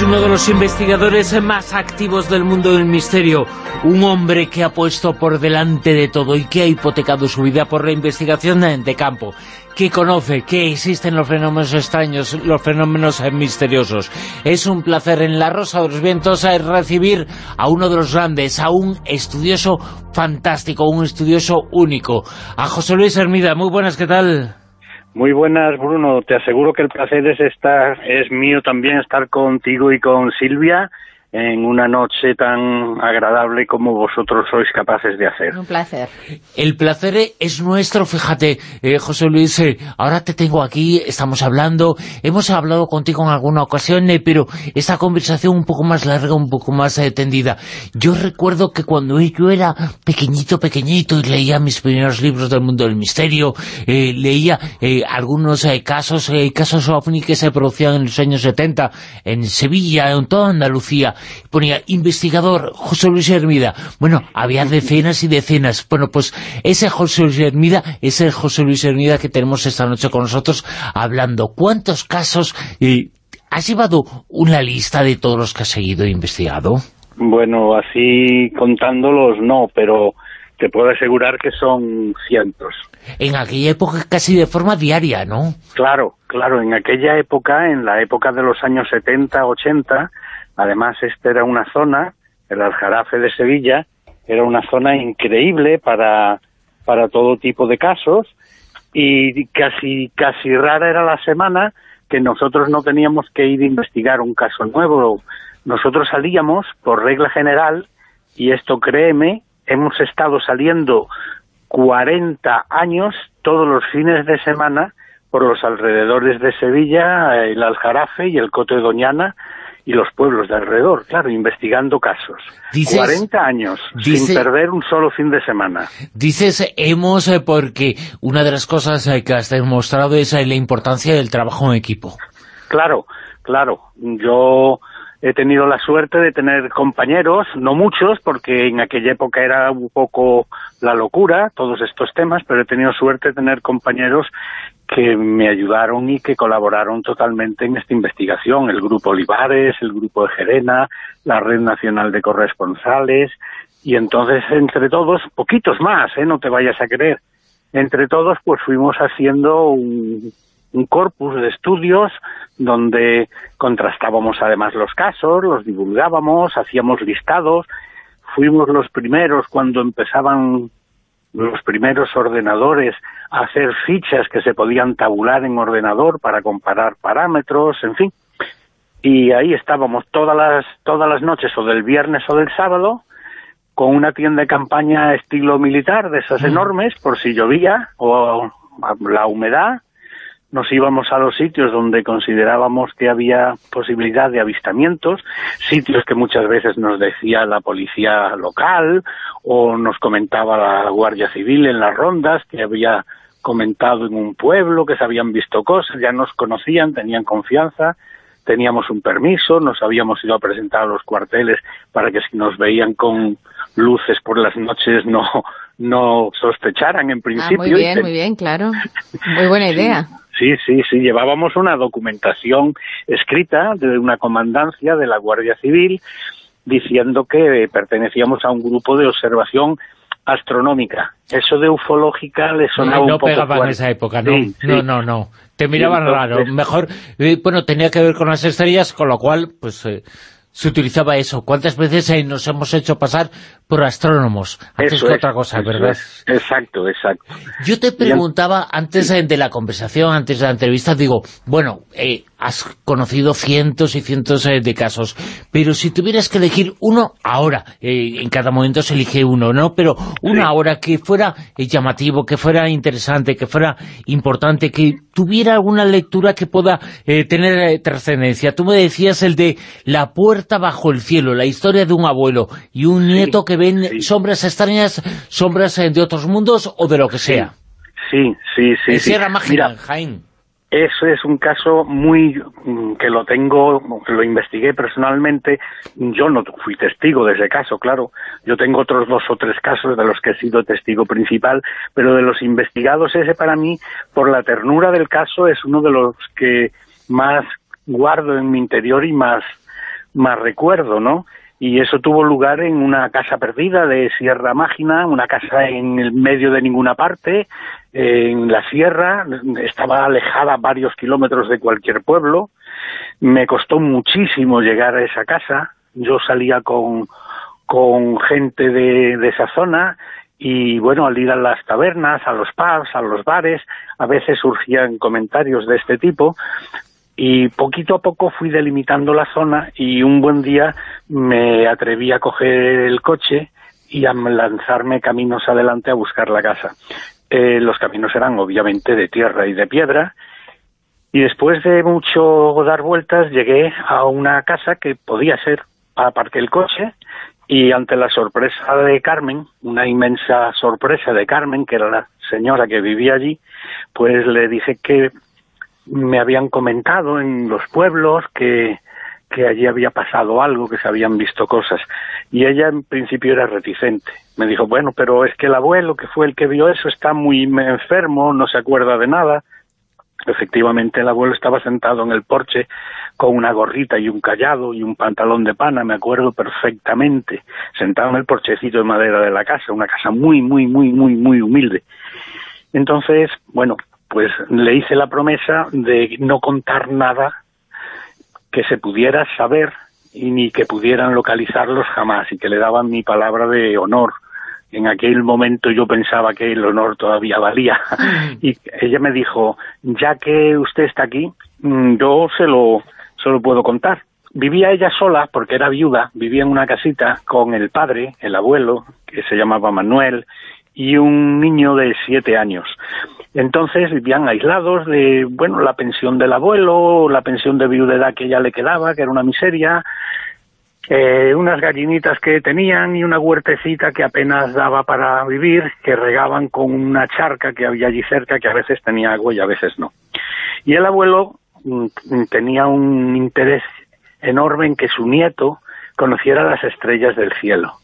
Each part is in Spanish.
Es uno de los investigadores más activos del mundo del misterio, un hombre que ha puesto por delante de todo y que ha hipotecado su vida por la investigación de campo, que conoce que existen los fenómenos extraños, los fenómenos misteriosos. Es un placer en La Rosa de los Vientos eh, recibir a uno de los grandes, a un estudioso fantástico, un estudioso único, a José Luis Hermida. Muy buenas, ¿qué tal? Muy buenas, Bruno. Te aseguro que el placer es estar, es mío también estar contigo y con Silvia en una noche tan agradable como vosotros sois capaces de hacer. Un placer. El placer es nuestro, fíjate, eh, José Luis, eh, ahora te tengo aquí, estamos hablando, hemos hablado contigo en alguna ocasión, eh, pero esta conversación un poco más larga, un poco más tendida. Yo recuerdo que cuando yo era pequeñito, pequeñito, y leía mis primeros libros del mundo del misterio, leía algunos casos, casos ovni que se producían en los años 70, en Sevilla, en toda Andalucía, ponía investigador José Luis Hermida. Bueno, había decenas y decenas. Bueno, pues ese José Luis Hermida es el José Luis Hermida que tenemos esta noche con nosotros hablando. ¿Cuántos casos... Eh, ¿Has llevado una lista de todos los que has seguido e investigado? Bueno, así contándolos no, pero te puedo asegurar que son cientos. En aquella época casi de forma diaria, ¿no? Claro, claro, en aquella época, en la época de los años 70, 80, Además, esta era una zona, el Aljarafe de Sevilla, era una zona increíble para, para todo tipo de casos y casi, casi rara era la semana que nosotros no teníamos que ir a investigar un caso nuevo. Nosotros salíamos, por regla general, y esto créeme, hemos estado saliendo 40 años todos los fines de semana por los alrededores de Sevilla, el Aljarafe y el Coto de Doñana, y los pueblos de alrededor, claro, investigando casos. 40 años, sin perder un solo fin de semana. Dices hemos eh, porque una de las cosas eh, que has demostrado es eh, la importancia del trabajo en equipo. Claro, claro. Yo he tenido la suerte de tener compañeros, no muchos, porque en aquella época era un poco la locura, todos estos temas, pero he tenido suerte de tener compañeros que me ayudaron y que colaboraron totalmente en esta investigación, el Grupo Olivares, el Grupo de Gerena, la Red Nacional de Corresponsales, y entonces entre todos, poquitos más, ¿eh? no te vayas a creer, entre todos pues fuimos haciendo un, un corpus de estudios donde contrastábamos además los casos, los divulgábamos, hacíamos listados, fuimos los primeros cuando empezaban los primeros ordenadores a hacer fichas que se podían tabular en ordenador para comparar parámetros, en fin. Y ahí estábamos todas las, todas las noches, o del viernes o del sábado, con una tienda de campaña estilo militar, de esas enormes, por si llovía, o la humedad, nos íbamos a los sitios donde considerábamos que había posibilidad de avistamientos, sitios que muchas veces nos decía la policía local o nos comentaba la Guardia Civil en las rondas que había comentado en un pueblo, que se habían visto cosas, ya nos conocían, tenían confianza, teníamos un permiso, nos habíamos ido a presentar a los cuarteles para que si nos veían con luces por las noches no no sospecharan en principio. Ah, muy bien, muy bien, claro. Muy buena idea. Sí, sí, sí, llevábamos una documentación escrita de una comandancia de la Guardia Civil diciendo que pertenecíamos a un grupo de observación astronómica. Eso de ufológica le sonaba no, un poco pegaba en esa época, ¿no? No, no, no. Te miraban raro. Mejor, eh, bueno, tenía que ver con las estrellas, con lo cual, pues... Eh, se utilizaba eso. ¿Cuántas veces eh, nos hemos hecho pasar por astrónomos? Antes que otra cosa, ¿verdad? Exacto, exacto. Yo te preguntaba, antes de la conversación, antes de la entrevista, digo, bueno, eh, has conocido cientos y cientos eh, de casos, pero si tuvieras que elegir uno ahora, en cada momento se elige uno, ¿no? Pero uno ahora que fuera llamativo, que fuera interesante, que fuera importante, que tuviera alguna lectura que pueda tener trascendencia. Tú me decías el de La puerta bajo el cielo, la historia de un abuelo y un nieto que ven sombras extrañas, sombras eh, de otros mundos o de lo que sea. Sí, sí, sí. sí. Sierra Mágica, Jaén. Eso es un caso muy mm, que lo tengo, que lo investigué personalmente. Yo no fui testigo de ese caso, claro. Yo tengo otros dos o tres casos de los que he sido testigo principal, pero de los investigados ese para mí, por la ternura del caso, es uno de los que más guardo en mi interior y más más recuerdo, ¿no? Y eso tuvo lugar en una casa perdida de Sierra Mágina, una casa en el medio de ninguna parte, en la sierra, estaba alejada varios kilómetros de cualquier pueblo, me costó muchísimo llegar a esa casa, yo salía con, con gente de, de esa zona y bueno, al ir a las tabernas, a los pubs, a los bares, a veces surgían comentarios de este tipo, y poquito a poco fui delimitando la zona y un buen día me atreví a coger el coche y a lanzarme caminos adelante a buscar la casa. Eh, los caminos eran obviamente de tierra y de piedra y después de mucho dar vueltas llegué a una casa que podía ser, aparqué el coche y ante la sorpresa de Carmen, una inmensa sorpresa de Carmen, que era la señora que vivía allí, pues le dije que me habían comentado en los pueblos que, que allí había pasado algo, que se habían visto cosas. Y ella en principio era reticente. Me dijo, bueno, pero es que el abuelo, que fue el que vio eso, está muy enfermo, no se acuerda de nada. Efectivamente, el abuelo estaba sentado en el porche con una gorrita y un callado y un pantalón de pana, me acuerdo perfectamente, sentado en el porchecito de madera de la casa, una casa muy, muy, muy, muy, muy humilde. Entonces, bueno, pues le hice la promesa de no contar nada que se pudiera saber y ni que pudieran localizarlos jamás y que le daban mi palabra de honor. En aquel momento yo pensaba que el honor todavía valía y ella me dijo, ya que usted está aquí, mm, yo se lo, se lo puedo contar. Vivía ella sola porque era viuda, vivía en una casita con el padre, el abuelo, que se llamaba Manuel, y un niño de siete años. Entonces vivían aislados de, bueno, la pensión del abuelo, la pensión de viudedad que ya le quedaba, que era una miseria, eh, unas gallinitas que tenían y una huertecita que apenas daba para vivir, que regaban con una charca que había allí cerca, que a veces tenía agua y a veces no. Y el abuelo mm, tenía un interés enorme en que su nieto conociera las estrellas del cielo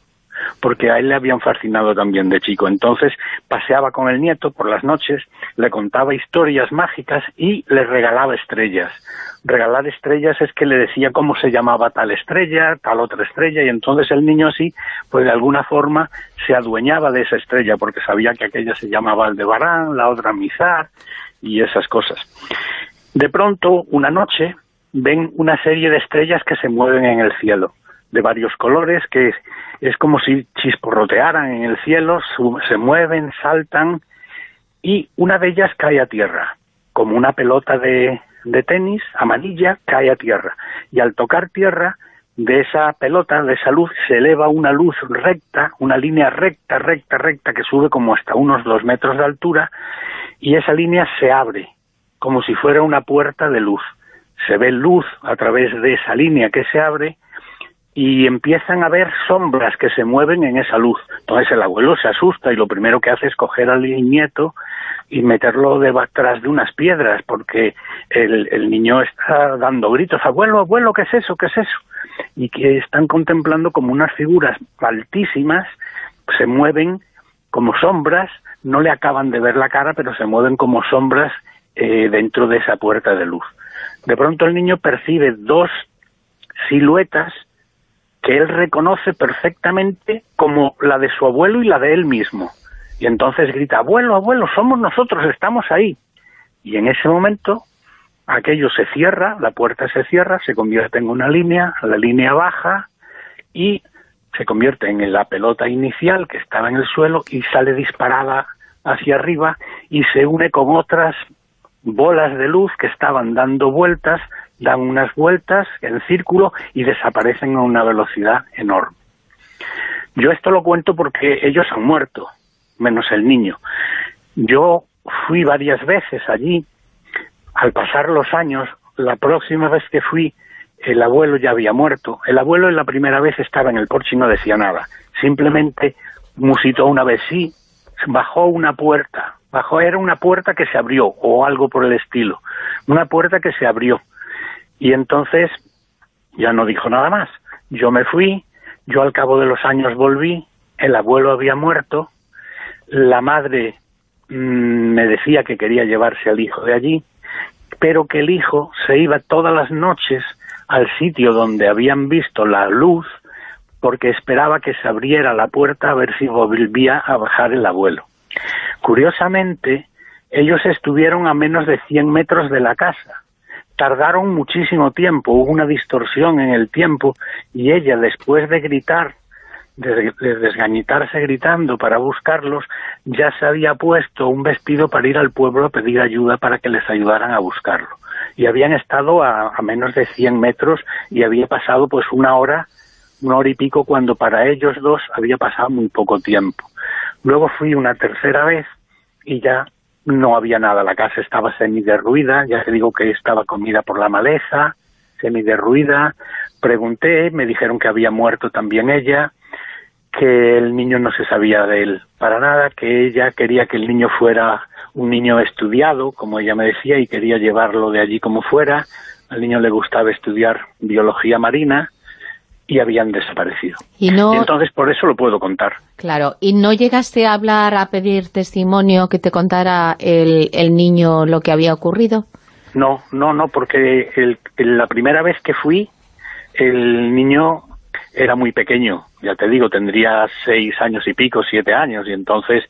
porque a él le habían fascinado también de chico. Entonces paseaba con el nieto por las noches, le contaba historias mágicas y le regalaba estrellas. Regalar estrellas es que le decía cómo se llamaba tal estrella, tal otra estrella, y entonces el niño así, pues de alguna forma se adueñaba de esa estrella, porque sabía que aquella se llamaba Aldebarán, la otra Mizar, y esas cosas. De pronto, una noche, ven una serie de estrellas que se mueven en el cielo de varios colores que es como si chisporrotearan en el cielo, se mueven, saltan y una de ellas cae a tierra, como una pelota de, de tenis amarilla cae a tierra y al tocar tierra de esa pelota, de esa luz, se eleva una luz recta, una línea recta, recta, recta, que sube como hasta unos dos metros de altura, y esa línea se abre, como si fuera una puerta de luz. Se ve luz a través de esa línea que se abre, y empiezan a ver sombras que se mueven en esa luz. Entonces el abuelo se asusta y lo primero que hace es coger al nieto y meterlo detrás de unas piedras porque el, niño está dando gritos, abuelo, abuelo, ¿qué es eso? ¿qué es eso? Y que están contemplando como unas figuras altísimas, se mueven como sombras, no le acaban de ver la cara, pero se mueven como sombras eh, dentro de esa puerta de luz. De pronto el niño percibe dos siluetas que él reconoce perfectamente como la de su abuelo y la de él mismo. Y entonces grita, abuelo, abuelo, somos nosotros, estamos ahí. Y en ese momento aquello se cierra, la puerta se cierra, se convierte en una línea, la línea baja y se convierte en la pelota inicial que estaba en el suelo y sale disparada hacia arriba y se une con otras bolas de luz que estaban dando vueltas dan unas vueltas en círculo y desaparecen a una velocidad enorme. Yo esto lo cuento porque ellos han muerto, menos el niño. Yo fui varias veces allí, al pasar los años, la próxima vez que fui, el abuelo ya había muerto. El abuelo en la primera vez estaba en el porche y no decía nada. Simplemente musitó una vez sí, bajó una puerta, bajó, era una puerta que se abrió, o algo por el estilo. Una puerta que se abrió y entonces ya no dijo nada más. Yo me fui, yo al cabo de los años volví, el abuelo había muerto, la madre mm, me decía que quería llevarse al hijo de allí, pero que el hijo se iba todas las noches al sitio donde habían visto la luz porque esperaba que se abriera la puerta a ver si volvía a bajar el abuelo. Curiosamente, ellos estuvieron a menos de 100 metros de la casa. Tardaron muchísimo tiempo, hubo una distorsión en el tiempo y ella, después de gritar, de, desgañitarse gritando para buscarlos, ya se había puesto un vestido para ir al pueblo a pedir ayuda para que les ayudaran a buscarlo. Y habían estado a, a menos de 100 metros y había pasado pues una hora, una hora y pico, cuando para ellos dos había pasado muy poco tiempo. Luego fui una tercera vez y ya no había nada, la casa estaba semi-derruida, ya te digo que estaba comida por la maleza, semi-derruida, pregunté, me dijeron que había muerto también ella, que el niño no se sabía de él para nada, que ella quería que el niño fuera un niño estudiado, como ella me decía, y quería llevarlo de allí como fuera, al niño le gustaba estudiar biología marina, y habían desaparecido. Y, entonces por eso lo puedo contar. Claro, ¿y no llegaste a hablar, a pedir testimonio que te contara el, el niño lo que había ocurrido? No, no, no, porque el, la primera vez que fui, el niño era muy pequeño, ya te digo, tendría seis años y pico, siete años, y entonces,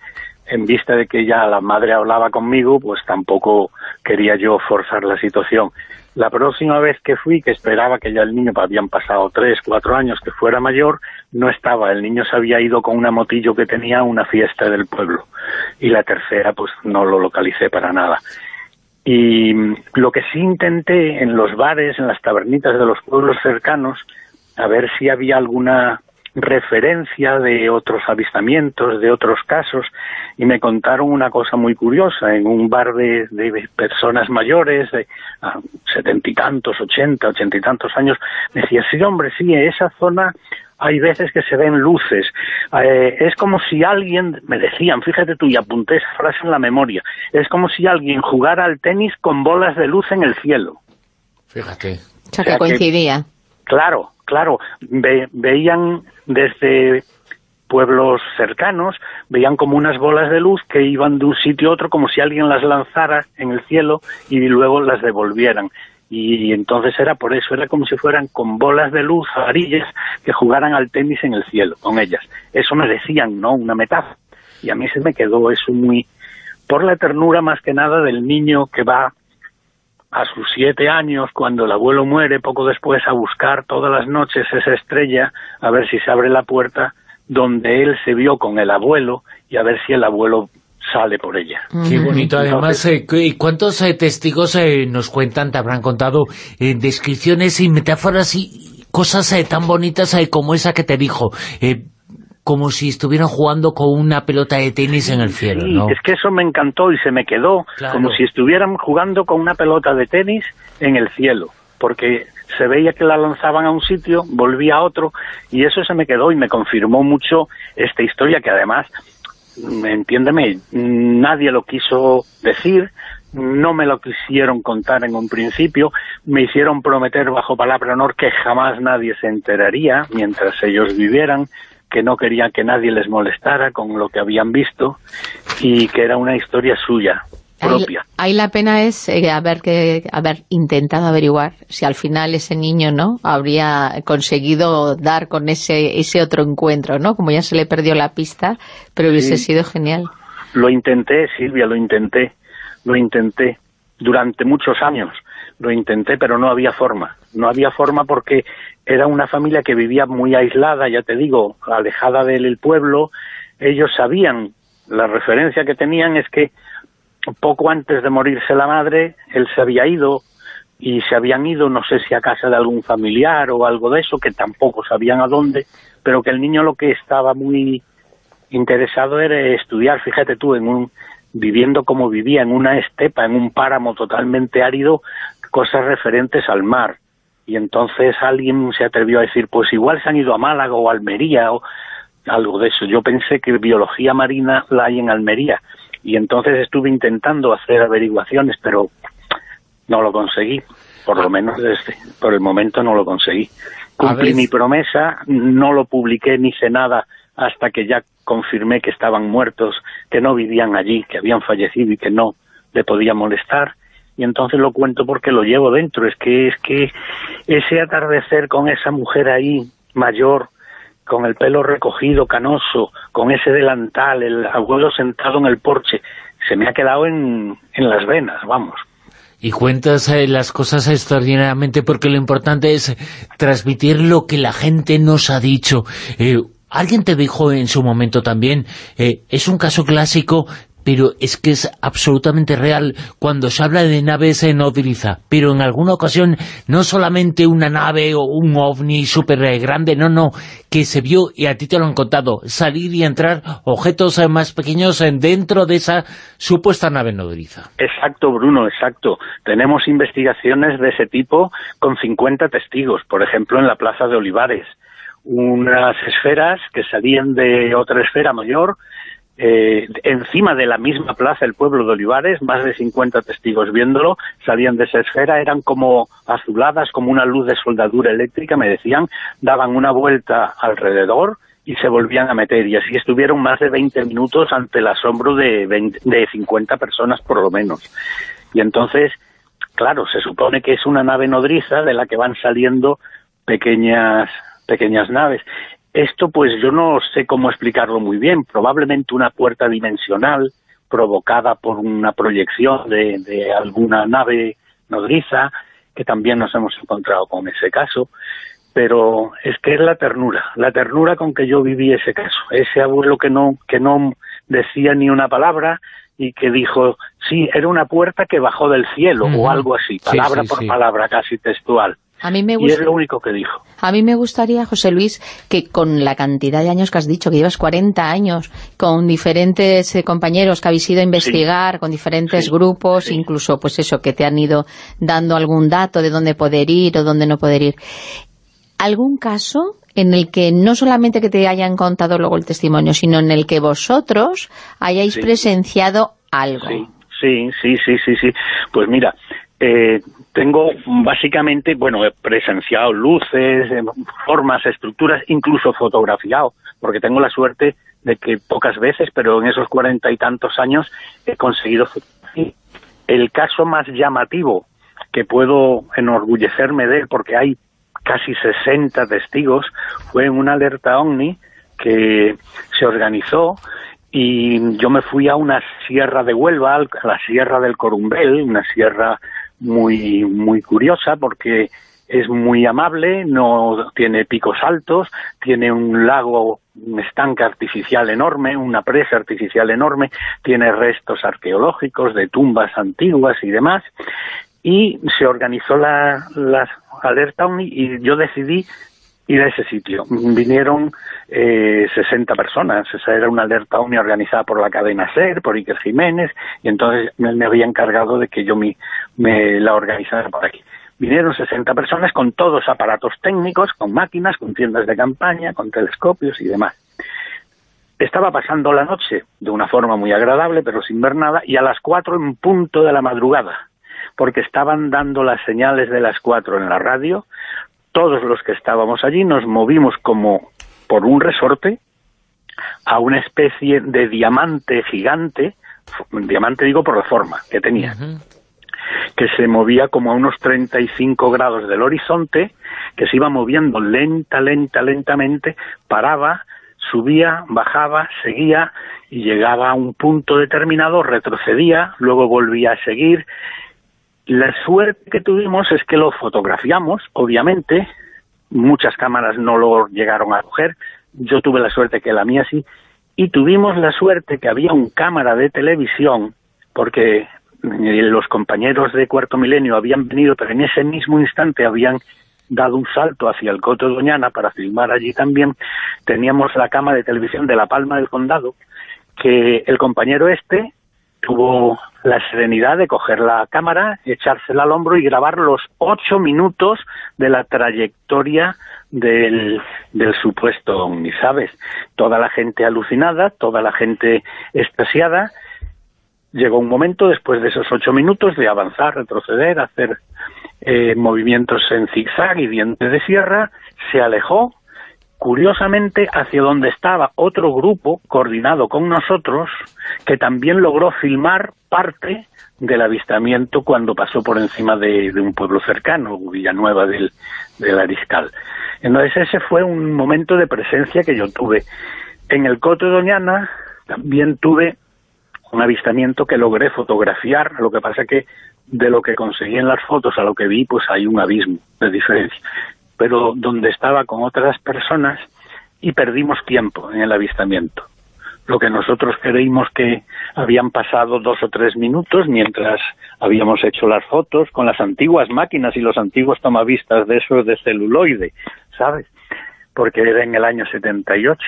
en vista de que ya la madre hablaba conmigo, pues tampoco quería yo forzar la situación. La próxima vez que fui, que esperaba que ya el niño, habían pasado tres, cuatro años, que fuera mayor, no estaba. El niño se había ido con una motillo que tenía a una fiesta del pueblo. Y la tercera, pues no lo localicé para nada. Y lo que sí intenté en los bares, en las tabernitas de los pueblos cercanos, a ver si había alguna referencia de otros avistamientos, de otros casos, y me contaron una cosa muy curiosa, en un bar de, personas mayores, de setenta y tantos, ochenta, ochenta y tantos años, me decía, sí, hombre, sí, en esa zona hay veces que se ven luces. Eh, es como si alguien, me decían, fíjate tú, y apunté esa frase en la memoria, es como si alguien jugara al tenis con bolas de luz en el cielo. Fíjate. O sea, que coincidía. claro, claro, veían desde pueblos cercanos, veían como unas bolas de luz que iban de un sitio a otro como si alguien las lanzara en el cielo y luego las devolvieran. Y entonces era por eso, era como si fueran con bolas de luz, varillas, que jugaran al tenis en el cielo, con ellas. Eso me decían, ¿no? Una metáfora. Y a mí se me quedó eso muy... por la ternura más que nada del niño que va a sus siete años, cuando el abuelo muere, poco después a buscar todas las noches esa estrella, a ver si se abre la puerta donde él se vio con el abuelo y a ver si el abuelo sale por ella. Qué bonito, además, eh, ¿cuántos eh, testigos eh, nos cuentan, te habrán contado descripciones y metáforas y cosas tan bonitas como esa que te dijo? Como si estuvieran jugando con una pelota de tenis en el cielo, sí, es que eso me encantó y se me quedó, como si estuvieran jugando con una pelota de tenis en el cielo, porque se veía que la lanzaban a un sitio, volvía a otro, y eso se me quedó y me confirmó mucho esta historia que además, entiéndeme, nadie lo quiso decir, no me lo quisieron contar en un principio, me hicieron prometer bajo palabra honor que jamás nadie se enteraría mientras ellos vivieran, que no querían que nadie les molestara con lo que habían visto y que era una historia suya, propia. Ahí, la pena es eh, haber, que, haber intentado averiguar si al final ese niño no habría conseguido dar con ese, ese otro encuentro, ¿no? Como ya se le perdió la pista, pero hubiese sido genial. Lo intenté, Silvia, lo intenté, lo intenté durante muchos años lo intenté, pero no había forma. No había forma porque era una familia que vivía muy aislada, ya te digo, alejada del pueblo. Ellos sabían, la referencia que tenían es que poco antes de morirse la madre, él se había ido y se habían ido, no sé si a casa de algún familiar o algo de eso, que tampoco sabían a dónde, pero que el niño lo que estaba muy interesado era estudiar, fíjate tú, en un viviendo como vivía en una estepa, en un páramo totalmente árido, cosas referentes al mar. Y entonces alguien se atrevió a decir, pues igual se han ido a Málaga o Almería o algo de eso. Yo pensé que biología marina la hay en Almería. Y entonces estuve intentando hacer averiguaciones, pero no lo conseguí. Por lo menos desde, por el momento no lo conseguí. Cumplí mi promesa, no lo publiqué ni sé nada hasta que ya confirmé que estaban muertos, que no vivían allí, que habían fallecido y que no le podía molestar y entonces lo cuento porque lo llevo dentro. Es que, es que ese atardecer con esa mujer ahí, mayor, con el pelo recogido, canoso, con ese delantal, el abuelo sentado en el porche, se me ha quedado en, en las venas, vamos. Y cuentas eh, las cosas extraordinariamente porque lo importante es transmitir lo que la gente nos ha dicho. Eh, alguien te dijo en su momento también, eh, es un caso clásico pero es que es absolutamente real. Cuando se habla de naves se nodriza, pero en alguna ocasión no solamente una nave o un ovni súper grande, no, no, que se vio, y a ti te lo han contado, salir y entrar objetos más pequeños dentro de esa supuesta nave nodriza. Exacto, Bruno, exacto. Tenemos investigaciones de ese tipo con 50 testigos, por ejemplo, en la Plaza de Olivares unas esferas que salían de otra esfera mayor eh, encima de la misma plaza el pueblo de Olivares, más de 50 testigos viéndolo, salían de esa esfera, eran como azuladas, como una luz de soldadura eléctrica, me decían, daban una vuelta alrededor y se volvían a meter, y así estuvieron más de 20 minutos ante el asombro de, de 50 personas por lo menos. Y entonces, claro, se supone que es una nave nodriza de la que van saliendo pequeñas pequeñas naves. Esto pues yo no sé cómo explicarlo muy bien, probablemente una puerta dimensional provocada por una proyección de, alguna nave nodriza, que también nos hemos encontrado con ese caso, pero es que es la ternura, la ternura con que yo viví ese caso, ese abuelo que no, que no decía ni una palabra y que dijo, sí, era una puerta que bajó del cielo o algo así, palabra por palabra, casi textual. A mí me y es lo único que dijo. A mí me gustaría, José Luis, que con la cantidad de años que has dicho, que llevas 40 años, con diferentes eh, compañeros que habéis ido a investigar, con diferentes grupos, incluso pues eso, que te han ido dando algún dato de dónde poder ir o dónde no poder ir. ¿Algún caso en el que no solamente que te hayan contado luego el testimonio, sino en el que vosotros hayáis presenciado algo? Sí, sí, sí, sí, sí. Pues mira, eh, tengo básicamente, bueno, he presenciado luces, eh, formas, estructuras, incluso fotografiado, porque tengo la suerte de que pocas veces, pero en esos cuarenta y tantos años he conseguido El caso más llamativo que puedo enorgullecerme de él, porque hay casi 60 testigos, fue en una alerta OVNI que se organizó y yo me fui a una sierra de Huelva, a la sierra del Corumbel, una sierra muy, muy curiosa porque es muy amable, no tiene picos altos, tiene un lago, un estanque artificial enorme, una presa artificial enorme, tiene restos arqueológicos de tumbas antiguas y demás, y se organizó la, la alerta y yo decidí ir a ese sitio. Vinieron eh, 60 personas, esa era una alerta ONI organizada por la cadena SER, por Iker Jiménez, y entonces me había encargado de que yo me, me la organizara por aquí. Vinieron 60 personas con todos aparatos técnicos, con máquinas, con tiendas de campaña, con telescopios y demás. Estaba pasando la noche de una forma muy agradable, pero sin ver nada, y a las 4 en punto de la madrugada, porque estaban dando las señales de las 4 en la radio, todos los que estábamos allí nos movimos como por un resorte a una especie de diamante gigante, diamante digo por la forma que tenía, que se movía como a unos 35 grados del horizonte, que se iba moviendo lenta, lenta, lentamente, paraba, subía, bajaba, seguía y llegaba a un punto determinado, retrocedía, luego volvía a seguir la suerte que tuvimos es que lo fotografiamos, obviamente, muchas cámaras no lo llegaron a coger, yo tuve la suerte que la mía sí, y tuvimos la suerte que había un cámara de televisión, porque eh, los compañeros de Cuarto Milenio habían venido, pero en ese mismo instante habían dado un salto hacia el Coto Doñana para filmar allí también, teníamos la cámara de televisión de La Palma del Condado, que el compañero este tuvo la serenidad de coger la cámara, echársela al hombro y grabar los ocho minutos de la trayectoria del, supuesto OVNI, ¿sabes? Toda la gente alucinada, toda la gente estasiada. Llegó un momento, después de esos ocho minutos, de avanzar, retroceder, hacer eh, movimientos en zigzag y diente de sierra, se alejó, curiosamente hacia donde estaba otro grupo coordinado con nosotros que también logró filmar parte del avistamiento cuando pasó por encima de, un pueblo cercano, Villanueva del, del Ariscal. Entonces ese fue un momento de presencia que yo tuve. En el Coto de Doñana también tuve un avistamiento que logré fotografiar, lo que pasa que de lo que conseguí en las fotos a lo que vi, pues hay un abismo de diferencia. Pero donde estaba con otras personas y perdimos tiempo en el avistamiento. Lo que nosotros creímos que habían pasado dos o tres minutos mientras habíamos hecho las fotos con las antiguas máquinas y los antiguos tomavistas de esos de celuloide, ¿sabes? Porque era en el año 78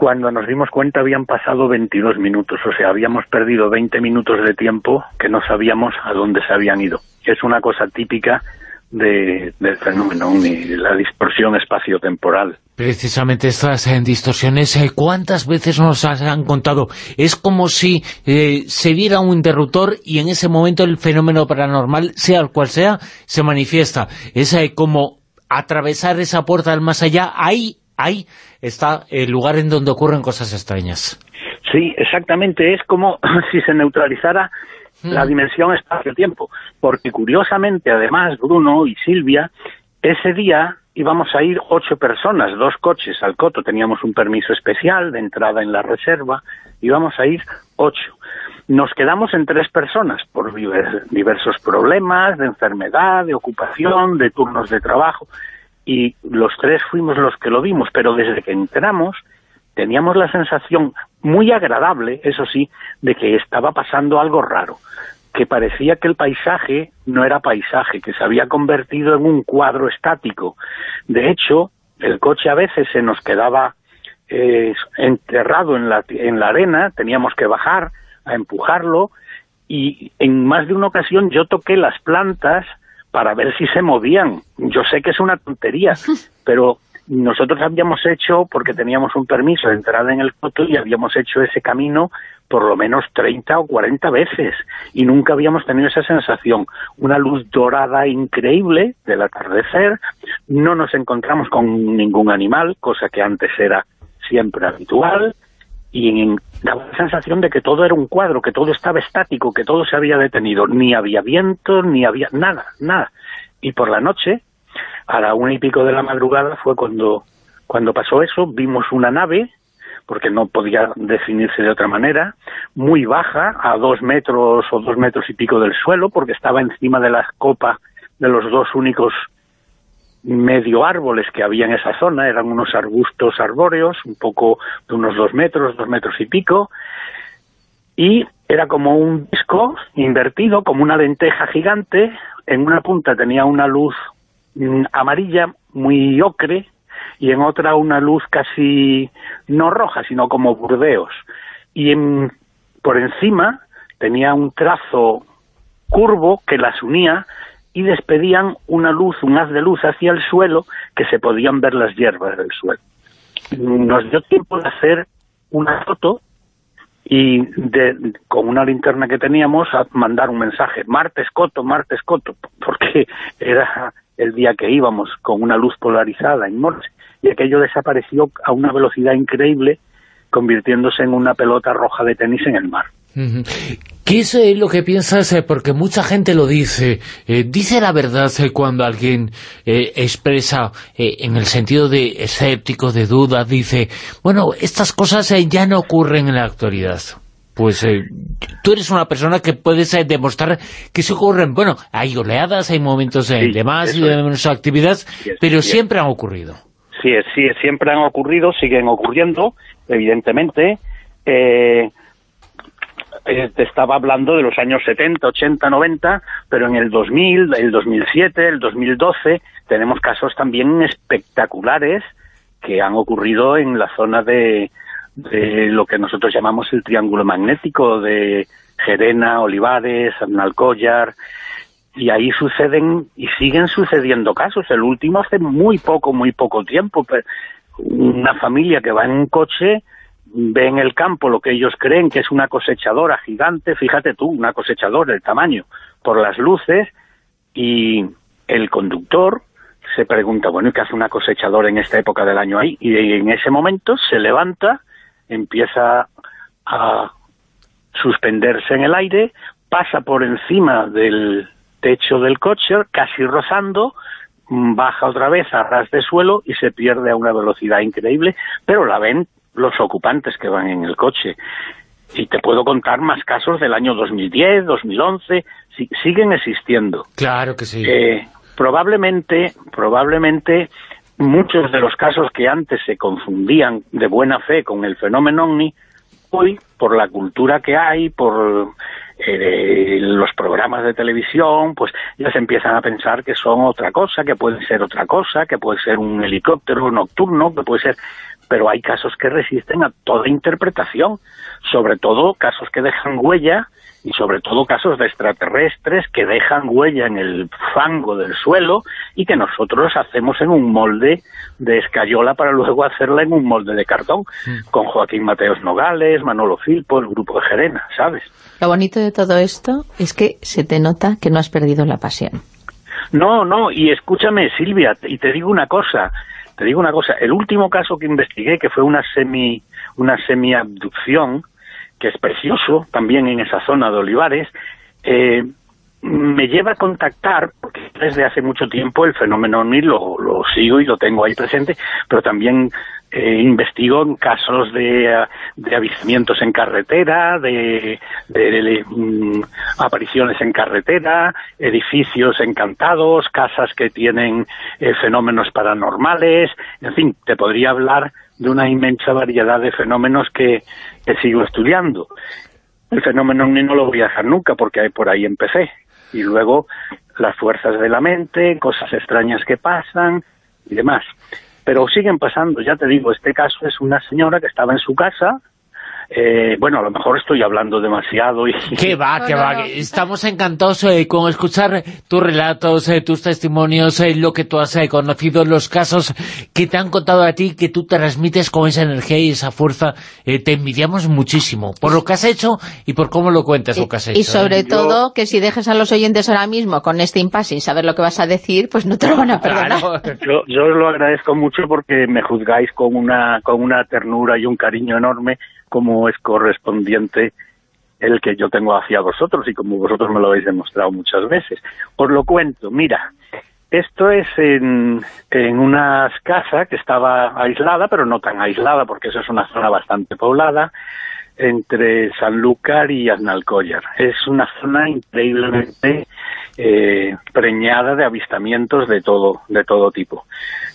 cuando nos dimos cuenta habían pasado 22 minutos, o sea, habíamos perdido 20 minutos de tiempo que no sabíamos a dónde se habían ido. Es una cosa típica de, del fenómeno, la distorsión espacio-temporal. Precisamente estas eh, distorsiones, eh, ¿cuántas veces nos han contado? Es como si eh, se viera un interruptor y en ese momento el fenómeno paranormal, sea el cual sea, se manifiesta. Es como atravesar esa puerta del más allá, ahí ahí está el lugar en donde ocurren cosas extrañas. Sí, exactamente, es como si se neutralizara mm. la dimensión espacio-tiempo, porque curiosamente, además, Bruno y Silvia, ese día íbamos a ir ocho personas, dos coches al Coto, teníamos un permiso especial de entrada en la reserva, íbamos a ir ocho. Nos quedamos en tres personas por diversos problemas de enfermedad, de ocupación, de turnos de trabajo y los tres fuimos los que lo vimos, pero desde que entramos teníamos la sensación muy agradable, eso sí, de que estaba pasando algo raro, que parecía que el paisaje no era paisaje, que se había convertido en un cuadro estático. De hecho, el coche a veces se nos quedaba eh, enterrado en la, en la arena, teníamos que bajar a empujarlo, y en más de una ocasión yo toqué las plantas para ver si se movían. Yo sé que es una tontería, pero nosotros habíamos hecho, porque teníamos un permiso de entrada en el coto y habíamos hecho ese camino por lo menos 30 o 40 veces y nunca habíamos tenido esa sensación. Una luz dorada increíble del atardecer, no nos encontramos con ningún animal, cosa que antes era siempre habitual, y daba la sensación de que todo era un cuadro, que todo estaba estático, que todo se había detenido, ni había viento, ni había nada, nada. Y por la noche, a la una y pico de la madrugada, fue cuando, cuando pasó eso, vimos una nave, porque no podía definirse de otra manera, muy baja, a dos metros o dos metros y pico del suelo, porque estaba encima de la copa de los dos únicos medio árboles que había en esa zona, eran unos arbustos arbóreos, un poco de unos dos metros, dos metros y pico, y era como un disco invertido, como una lenteja gigante, en una punta tenía una luz amarilla muy ocre, y en otra una luz casi no roja, sino como burdeos, y en, por encima tenía un trazo curvo que las unía y despedían una luz, un haz de luz hacia el suelo que se podían ver las hierbas del suelo. Nos dio tiempo de hacer una foto y de, con una linterna que teníamos a mandar un mensaje, martes coto, martes coto, porque era el día que íbamos con una luz polarizada en Morse y aquello desapareció a una velocidad increíble convirtiéndose en una pelota roja de tenis en el mar. ¿Qué es eh, lo que piensas? Eh, porque mucha gente lo dice. Eh, dice la verdad cuando alguien expresa en el sentido de escéptico, de duda, dice, bueno, estas cosas ya no ocurren en la actualidad. Pues tú eres una persona que puedes demostrar que se ocurren. Bueno, hay oleadas, hay momentos de más y de menos actividad, pero siempre han ocurrido. Sí, sí, siempre han ocurrido, siguen ocurriendo, evidentemente. Eh, eh, te estaba hablando de los años 70, 80, 90, pero en el 2000, el 2007, el 2012, tenemos casos también espectaculares que han ocurrido en la zona de, lo que nosotros llamamos el triángulo magnético de Gerena, Olivares, Alcollar, y ahí suceden y siguen sucediendo casos. El último hace muy poco, muy poco tiempo, una familia que va en un coche ve en el campo lo que ellos creen que es una cosechadora gigante, fíjate tú, una cosechadora, el tamaño, por las luces, y el conductor se pregunta, bueno, ¿y qué hace una cosechadora en esta época del año ahí? Y en ese momento se levanta, empieza a suspenderse en el aire, pasa por encima del techo del coche, casi rozando, baja otra vez a ras de suelo y se pierde a una velocidad increíble, pero la ven los ocupantes que van en el coche. Y te puedo contar más casos del año 2010, 2011, siguen existiendo. Claro que sí. Eh, probablemente, probablemente muchos de los casos que antes se confundían de buena fe con el fenómeno OVNI, hoy, por la cultura que hay, por eh, los programas de televisión, pues ya se empiezan a pensar que son otra cosa, que puede ser otra cosa, que puede ser un helicóptero nocturno, que puede ser... Pero hay casos que resisten a toda interpretación, sobre todo casos que dejan huella y sobre todo casos de extraterrestres que dejan huella en el fango del suelo y que nosotros hacemos en un molde de escayola para luego hacerla en un molde de cartón, mm. con Joaquín Mateos Nogales, Manolo Filpo, el grupo de Gerena, ¿sabes? Lo bonito de todo esto es que se te nota que no has perdido la pasión. No, no, y escúchame Silvia, y te digo una cosa, te digo una cosa, el último caso que investigué, que fue una semi una semi-abducción, que es precioso, también en esa zona de olivares, eh, me lleva a contactar, porque desde hace mucho tiempo el fenómeno OVNI lo, sigo y lo tengo ahí presente, pero también eh, investigo en casos de, de, avistamientos en carretera, de, de, mm, apariciones en carretera, edificios encantados, casas que tienen eh, fenómenos paranormales, en fin, te podría hablar de una inmensa variedad de fenómenos que, que sigo estudiando. El fenómeno no lo voy a dejar nunca porque por ahí empecé. Y luego las fuerzas de la mente, cosas extrañas que pasan y demás. Pero siguen pasando, ya te digo, este caso es una señora que estaba en su casa, eh, bueno, a lo mejor estoy hablando demasiado. Y... Que va, que va. Estamos encantados eh, con escuchar tus relatos, eh, tus testimonios, lo que tú has conocido, los casos que te han contado a ti, que tú transmites con esa energía y esa fuerza. te envidiamos muchísimo por lo que has hecho y por cómo lo cuentas lo que has hecho. Y sobre todo, que si dejes a los oyentes ahora mismo con este impasse sin saber lo que vas a decir, pues no te lo van a perdonar. Yo, yo os lo agradezco mucho porque me juzgáis con una, con una ternura y un cariño enorme como es correspondiente el que yo tengo hacia vosotros y como vosotros me lo habéis demostrado muchas veces. Os lo cuento, mira, esto es en, una casa que estaba aislada, pero no tan aislada porque eso es una zona bastante poblada, entre Sanlúcar y Aznalcóllar. Es una zona increíblemente eh, preñada de avistamientos de todo, de todo tipo.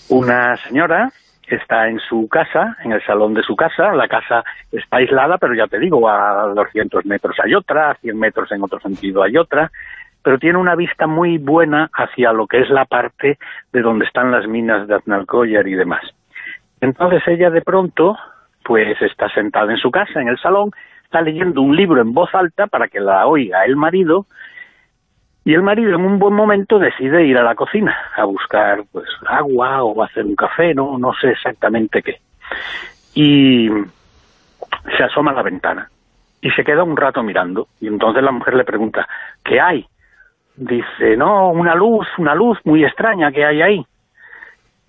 Una señora está en su casa, en el salón de su casa, la casa está aislada, pero ya te digo, a 200 metros hay otra, a 100 metros en otro sentido hay otra, pero tiene una vista muy buena hacia lo que es la parte de donde están las minas de Aznalcóllar y demás. Entonces ella de pronto, pues está sentada en su casa, en el salón, está leyendo un libro en voz alta para que la oiga el marido, y el marido en un buen momento decide ir a la cocina a buscar pues agua o hacer un café, no, no sé exactamente qué. Y se asoma a la ventana y se queda un rato mirando. Y entonces la mujer le pregunta, ¿qué hay? Dice, no, una luz, una luz muy extraña que hay ahí.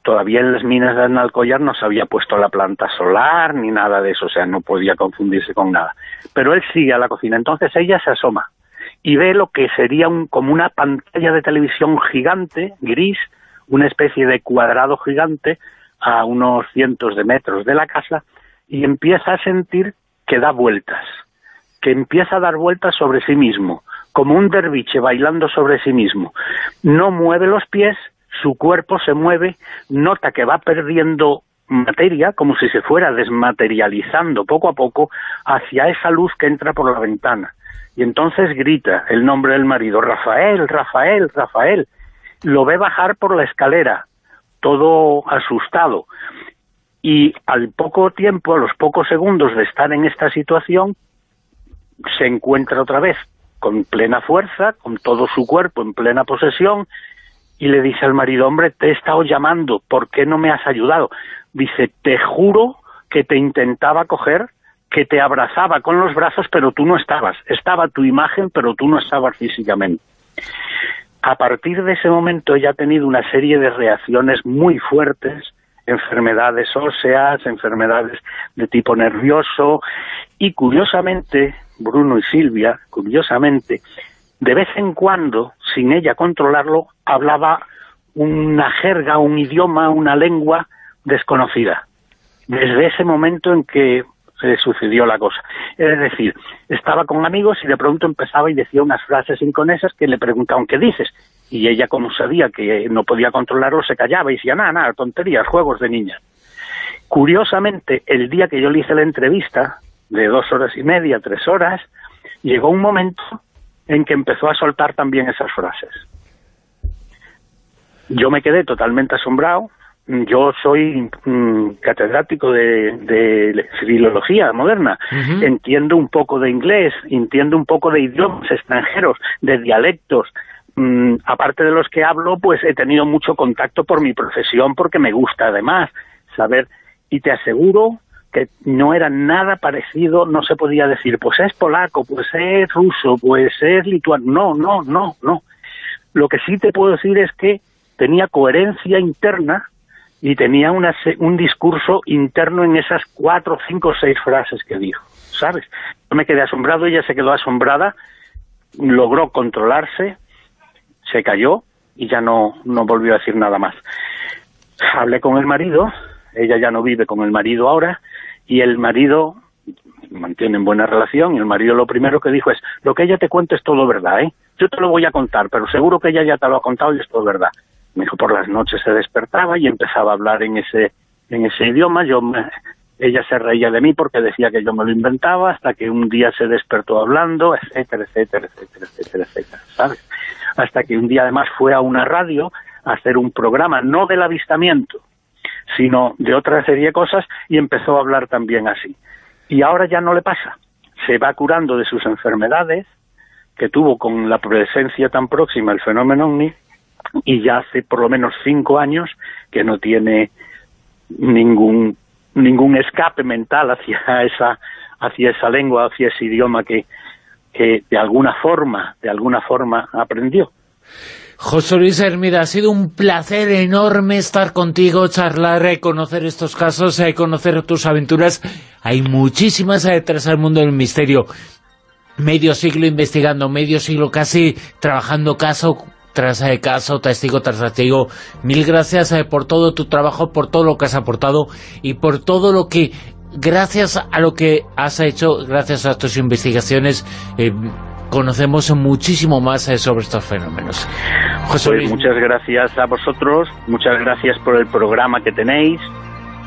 Todavía en las minas de Analcollar no se había puesto la planta solar ni nada de eso, o sea, no podía confundirse con nada. Pero él sigue a la cocina, entonces ella se asoma y ve lo que sería un, como una pantalla de televisión gigante, gris, una especie de cuadrado gigante a unos cientos de metros de la casa y empieza a sentir que da vueltas, que empieza a dar vueltas sobre sí mismo, como un derviche bailando sobre sí mismo. No mueve los pies, su cuerpo se mueve, nota que va perdiendo materia, como si se fuera desmaterializando poco a poco hacia esa luz que entra por la ventana y entonces grita el nombre del marido, Rafael, Rafael, Rafael. Lo ve bajar por la escalera, todo asustado. Y al poco tiempo, a los pocos segundos de estar en esta situación, se encuentra otra vez con plena fuerza, con todo su cuerpo en plena posesión, y le dice al marido, hombre, te he estado llamando, ¿por qué no me has ayudado? Dice, te juro que te intentaba coger que te abrazaba con los brazos, pero tú no estabas. Estaba tu imagen, pero tú no estabas físicamente. A partir de ese momento ella ha tenido una serie de reacciones muy fuertes, enfermedades óseas, enfermedades de tipo nervioso, y curiosamente, Bruno y Silvia, curiosamente, de vez en cuando, sin ella controlarlo, hablaba una jerga, un idioma, una lengua desconocida. Desde ese momento en que se sucedió la cosa. Es decir, estaba con amigos y de pronto empezaba y decía unas frases inconesas que le preguntaban, ¿qué dices? Y ella, como sabía que no podía controlarlo, se callaba y decía, nada, nada, tonterías, juegos de niña. Curiosamente, el día que yo le hice la entrevista, de dos horas y media, tres horas, llegó un momento en que empezó a soltar también esas frases. Yo me quedé totalmente asombrado, yo soy mm, catedrático de, filología moderna, entiendo un poco de inglés, entiendo un poco de idiomas extranjeros, de dialectos, mm, aparte de los que hablo, pues he tenido mucho contacto por mi profesión, porque me gusta además saber, y te aseguro que no era nada parecido, no se podía decir, pues es polaco, pues es ruso, pues es lituano, no, no, no, no. Lo que sí te puedo decir es que tenía coherencia interna, y tenía un discurso interno en esas cuatro, cinco, seis frases que dijo, ¿sabes? Yo me quedé asombrado, ella se quedó asombrada, logró controlarse, se cayó y ya no, no volvió a decir nada más. Hablé con el marido, ella ya no vive con el marido ahora, y el marido mantienen buena relación, y el marido lo primero que dijo es, lo que ella te cuenta es todo verdad, ¿eh? Yo te lo voy a contar, pero seguro que ella ya te lo ha contado y es todo verdad me dijo por las noches se despertaba y empezaba a hablar en ese en ese idioma. Yo ella se reía de mí porque decía que yo me lo inventaba hasta que un día se despertó hablando etcétera etcétera etcétera etcétera etcétera sabes hasta que un día además fue a una radio a hacer un programa no del avistamiento sino de otra serie de cosas y empezó a hablar también así. Y ahora ya no le pasa. Se va curando de sus enfermedades que tuvo con la presencia tan próxima el fenómeno OVNI y ya hace por lo menos cinco años que no tiene ningún ningún escape mental hacia esa hacia esa lengua, hacia ese idioma que, que de alguna forma, de alguna forma aprendió. José Luis Hermida, ha sido un placer enorme estar contigo, charlar, eh, conocer estos casos, eh, conocer tus aventuras. Hay muchísimas detrás del mundo del misterio. Medio siglo investigando, medio siglo casi trabajando caso tras eh, caso, testigo tras testigo. Mil gracias eh, por todo tu trabajo, por todo lo que has aportado y por todo lo que, gracias a lo que has hecho, gracias a tus investigaciones, eh, conocemos muchísimo más sobre estos fenómenos. José pues muchas gracias a vosotros, muchas gracias por el programa que tenéis,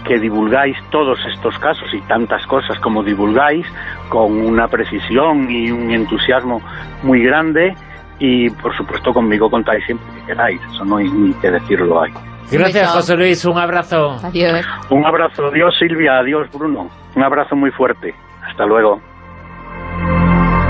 que divulgáis todos estos casos y tantas cosas como divulgáis con una precisión y un entusiasmo muy grande y por supuesto conmigo contáis siempre que queráis, eso no hay ni que decirlo ahí. Gracias José Luis, un abrazo. Adiós. Un abrazo, adiós Silvia, adiós Bruno, un abrazo muy fuerte, hasta luego.